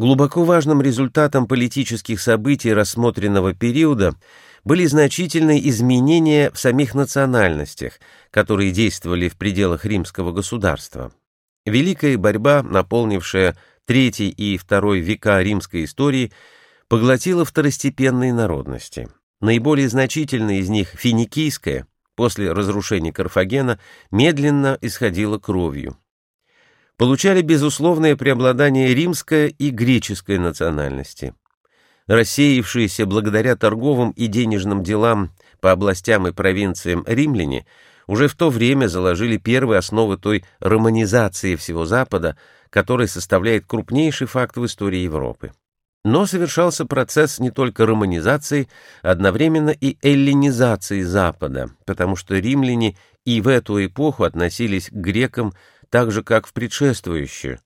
Глубоко важным результатом политических событий рассмотренного периода были значительные изменения в самих национальностях, которые действовали в пределах римского государства. Великая борьба, наполнившая третий и второй века римской истории, поглотила второстепенные народности. Наиболее значительная из них, финикийская, после разрушения Карфагена, медленно исходила кровью получали безусловное преобладание римская и греческая национальности. Рассеявшиеся благодаря торговым и денежным делам по областям и провинциям римляне уже в то время заложили первые основы той романизации всего Запада, который составляет крупнейший факт в истории Европы. Но совершался процесс не только романизации, одновременно и эллинизации Запада, потому что римляне и в эту эпоху относились к грекам так же, как в предшествующую.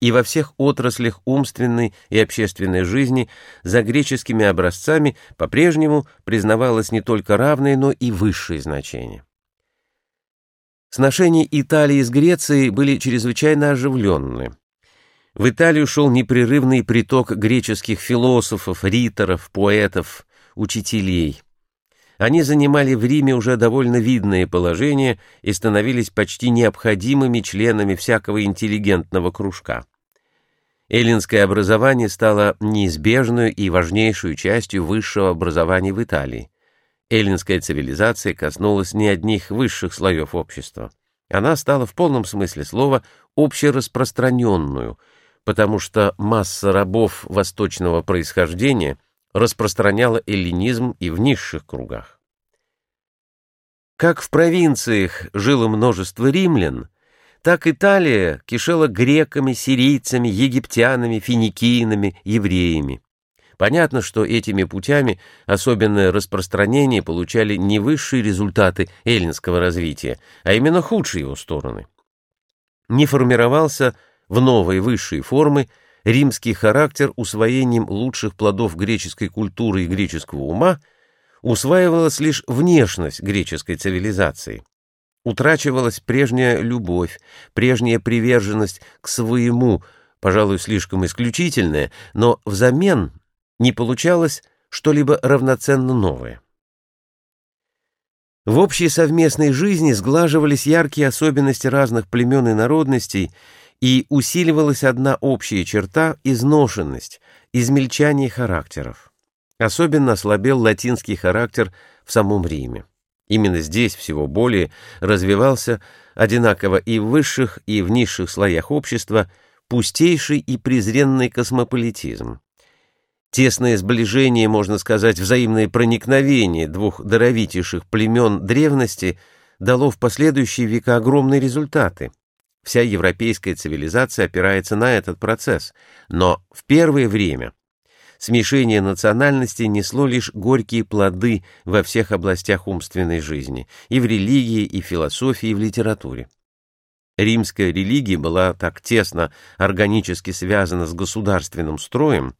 И во всех отраслях умственной и общественной жизни за греческими образцами по-прежнему признавалось не только равное, но и высшее значение. Сношения Италии с Грецией были чрезвычайно оживленны. В Италию шел непрерывный приток греческих философов, риторов, поэтов, учителей. Они занимали в Риме уже довольно видное положение и становились почти необходимыми членами всякого интеллигентного кружка. Эллинское образование стало неизбежной и важнейшей частью высшего образования в Италии. Эллинская цивилизация коснулась не одних высших слоев общества. Она стала в полном смысле слова общераспространенную, потому что масса рабов восточного происхождения – распространяла эллинизм и в низших кругах. Как в провинциях жило множество римлян, так Италия кишела греками, сирийцами, египтянами, финикийными, евреями. Понятно, что этими путями особенное распространение получали не высшие результаты эллинского развития, а именно худшие его стороны. Не формировался в новые высшие формы римский характер усвоением лучших плодов греческой культуры и греческого ума усваивалась лишь внешность греческой цивилизации. Утрачивалась прежняя любовь, прежняя приверженность к своему, пожалуй, слишком исключительная, но взамен не получалось что-либо равноценно новое. В общей совместной жизни сглаживались яркие особенности разных племен и народностей, и усиливалась одна общая черта — изношенность, измельчание характеров. Особенно ослабел латинский характер в самом Риме. Именно здесь всего более развивался одинаково и в высших, и в низших слоях общества пустейший и презренный космополитизм. Тесное сближение, можно сказать, взаимное проникновение двух даровитейших племен древности дало в последующие века огромные результаты. Вся европейская цивилизация опирается на этот процесс, но в первое время смешение национальностей несло лишь горькие плоды во всех областях умственной жизни, и в религии, и в философии, и в литературе. Римская религия была так тесно органически связана с государственным строем,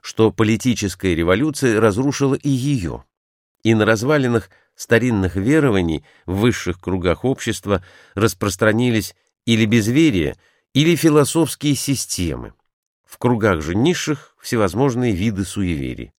что политическая революция разрушила и ее. И на развалинах старинных верований в высших кругах общества распространились или безверие, или философские системы. В кругах же низших всевозможные виды суеверий.